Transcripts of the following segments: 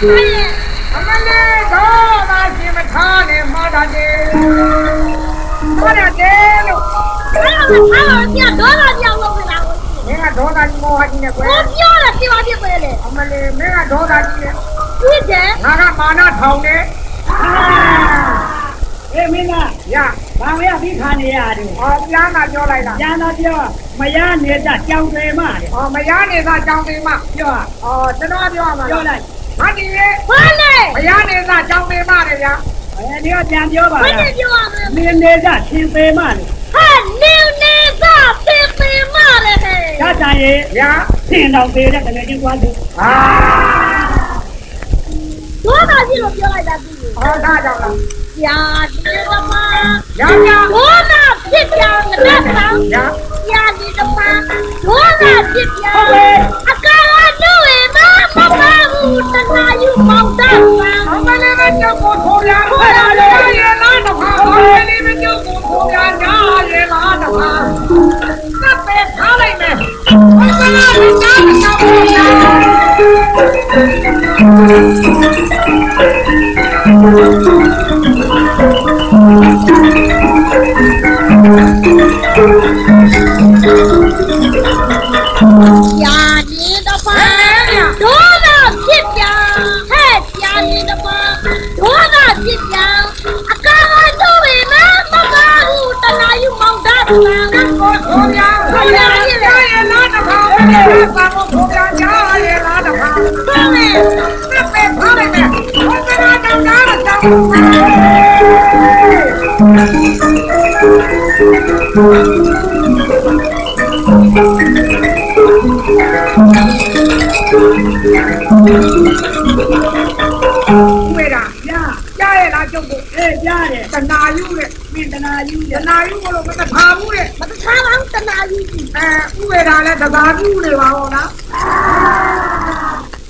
ဆိုင်ရဲ့အမလေးတော့သာရှင်မထားနဲ့မှားတာတယ်မှားတယ်လို့အဲ့ဒါကအားလုံးပြဒေါသပြောင်းလို့နေတာကိုမင်းကဒေါသကြီးမောဟကြီးနဲ့ကွယ်ကိုပြောတယ်ပြပါပြပဲလေအမလေးမင်းကဒေါသကြီးနဲ့တွေ့တယ်ငါကမာနထောင်နေအေးမင်းကရဘာမရပြီးခါနေရတယ်အော်ပြန်ကပြောလိုက်တာကျန်တော့ပြောမရနေတာကြောင်တယ်မတဲ့အော်မရနေသာကြောင်းသိမပြောအော်ကျွန်တော်ပြောမှာပြောလိုက် မတီးရဲ့ဘာလဲမရနေသာကြောင်းသိမတယ်ဗျာအဲဒီကပြန်ပြောပါဘယ်လားနဲ့ပြောရမလဲမင်းနေတာရှင်သေးမတဲ့ဟာနေနေသာပေပေမလေဟဲ့ဒါတန်ရဲ့ဗျာဆင်တော်သေးတဲ့တကယ်ချင်းကွာသူအာဒေါသကြီးလို့ပြောလိုက်တာသူအော်ဒါကြောင့်လားညာဒီသမားရဗျာဒေါသဖြစ်ပြောင်းတဲ့ဆောင်ရညာဒီသမားဒေါသဖြစ်ပြောင်းအကာရနုဝေမမမဘူး တနာယူမောင်တာပါအမလေးမကြောက်ကိုထိုးရထိုးရလေရေလားတော့ဟာအမလေးမကြောက်ကိုထိုးရညာရေလားတော့ဟာစက်ပဲထားလိုက်မယ်အမလေးကြားမကြောက်ဘူးဗျာညာ တနာယူတဲ့မင်းတနာယူရတနာယူကိုလို့မတဖာဘူးတဲ့မတ ခြားပါဘူးတနာယူကြည့်အဲဥဝေတာလည်းတသာပြုနေပါတော့လား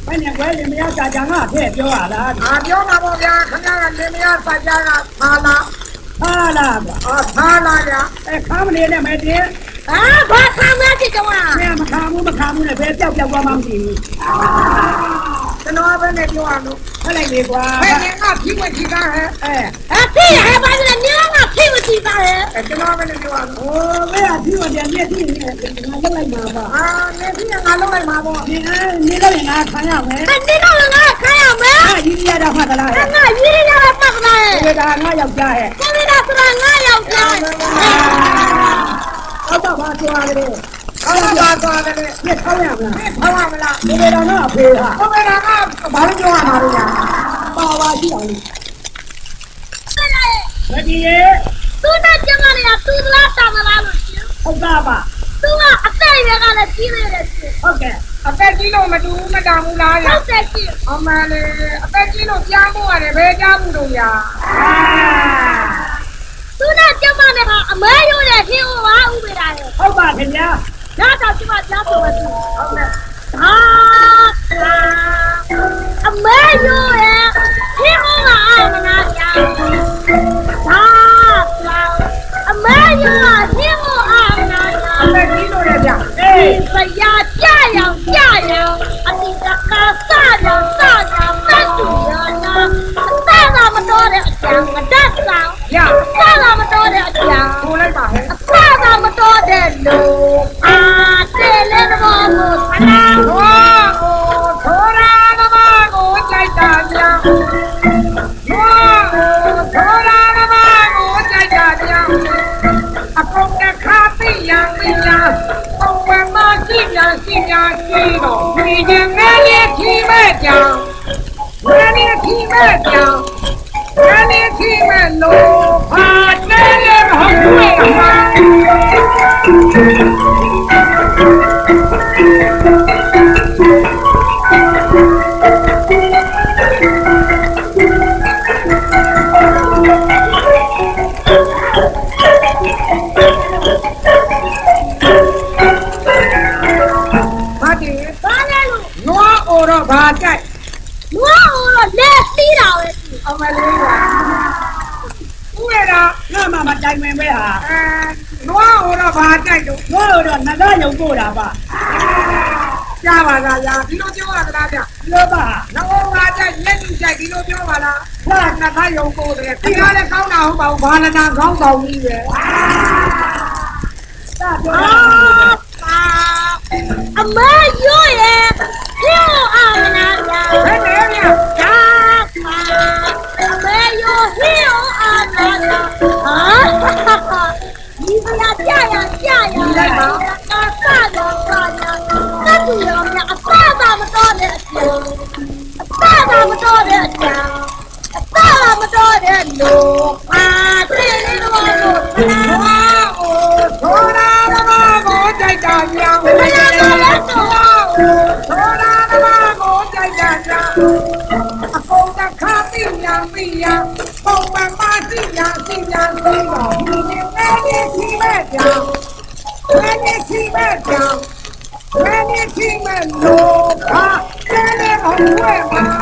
ဘယ်နဲ့ကွယ်လင်မရကြာကြာငါဖဲ့ပြောရလား။အာပြောမှာပေါ့ဗျာခင်ဗျားကလင်မယားစကြကသာလာဟာလားကွာအာသာလာဗျာအဲခါမနေနဲ့မဲတင်းအာဘာခံမကြည့်ကြပါမင်းမခါဘူးမခါဘူးနဲ့ဘယ်ပြောက်ပြောက်သွားမှမသိဘူးကျွန်တော်ပဲနဲ့ပြောရလို့ဖက်လိုက်လေကွာဘယ်နဲ့ကဖြီးဝချီကဟဲ့အဲအဖေဟဲ့ဘာလဲညောင်းကဖိမကြည့်ပါရဲ့အဲကျွန်တော်ပဲနဲ့ပြောရလို့ ဟိုဘယ်အထီးဝင်တယ်မြက်ထီးနေငါလောက်လိုက်မှာပါအာနေပြီးငါလုံးလိုက်မှာပေါ့ဒီအဲနေလည်းငါခံရမယ်အနေတော့ငါခိုင်းရမယ်အာဒီရတာမှတ်သလားငါရည်ရတာပတ်လာရဲ့ဒီကငါယောက်ျားရဲ့ကိုမင်းကစရာငါယောက်ျားအောက်တော့ပါသွားတယ်အော်ပါသွားတယ်ပြက်ထောင်းရမလားဟောပါမလားဒီလို တော့အဖေဟာဘယ်နဲ့ကဘာလို့ပြောရမှာလဲဗျာပါပါရှိအောင်စရာရဲ့မဒီရဲ့သူနဲ့ကျမလေးကသူ့လားတာမလားလို့ရှင်ဟုတ်သားပါသူကအသက်အရွယ်ကလည်းကြီးနေတယ်ရှင်ဟုတ်ကဲ့အသက်ကြီးလို့မတူဘူး မတောင်ဘူးလားဗျာဟုတ်တယ်ရှင်အမလေးအသက်ကြီးလို့ကြားမို့ရတယ်ဘယ်ကြားဘူးလို့ဗျာအာသူနဲ့ကျမလေးကအမဲရိုးတဲ့ဟင်းဟောပါဥပေတာရဲ့ဟုတ်ပါခင်ဗျာညတော့ကျမကြားပေါ်တယ်ဟုတ်ကဲ့ဟာအမဲရိုးရဲ့ဟင်းဟောပါအာမနာကြောင်ဟာအမဲရိုးကဟင်းဟောအာမနာကြောင်အသက်ကြီးလို့လည်းဗျာအေးဘယာကြရောင်ကြရောင်အတိတကာစရောင်စရောင်တတ်တူရောနာအသက်သာမတော်တဲ့အကြောင်းမတတ်ဆောင်ဗျာအသက်သာမတော်တဲ့အကြောင်းထိုးလိုက်ပါဟဲ့အသက်သာမတော်တဲ့လူ သိရန်သိရန်ပုံဝဲမရှိညာရှိညာရှိတော့ဒီကျင်မဲလေးခီးမဲ့ကြောင်မဲလေးခီးမဲ့ကြောင်မဲလေးခီးမဲ့လို့ဟာ ငွားဟောတော့လက်စီးတာပဲအမလေးကဥရတာငါမှမတိုင်ဝင်ပဲဟာအဲနွားအိုတော့ဘာကြိုက်တော့တို့တော့ငကားရုံပို့တာပါကြားပါလားညာဒီလိုပြောရသလားဗျလောပါနဝဘာကြိုက်ကြိုက်ဒီလိုပြောပါလားဟာနှစ်ခါယုံကိုတယ်ဒီကားလည်းကောင်းတာဟုတ်ပါဘူးဘာလနာကောင်းဆောင်ကြီးပဲတာပြော တော်တဲ့